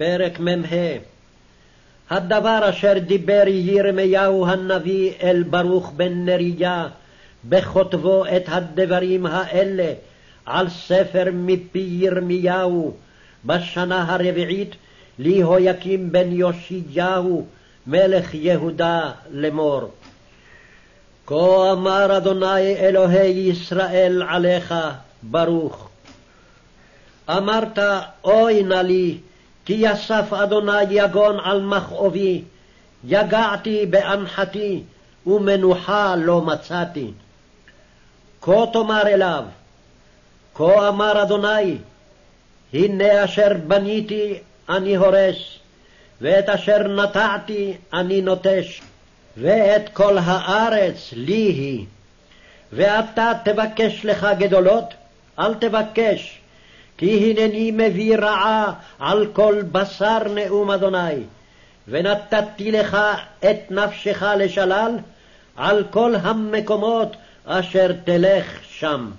פרק מ"ה הדבר אשר דיבר ירמיהו הנביא אל ברוך בן נריה בכותבו את הדברים האלה על ספר מפי ירמיהו בשנה הרביעית ליהויקים בן יאשיהו מלך יהודה לאמור. כה אמר אדוני אלוהי ישראל עליך ברוך. אמרת אוי נא לי כי יסף אדוני יגון על מכאובי, יגעתי באנחתי, ומנוחה לא מצאתי. כה תאמר אליו, כה אמר אדוני, הנה אשר בניתי אני הורס, ואת אשר נטעתי אני נוטש, ואת כל הארץ לי היא. ואתה תבקש לך גדולות, אל תבקש, כי הנני מביא רעה על כל בשר נאום אדוני, ונתתי לך את נפשך לשלל על כל המקומות אשר תלך שם.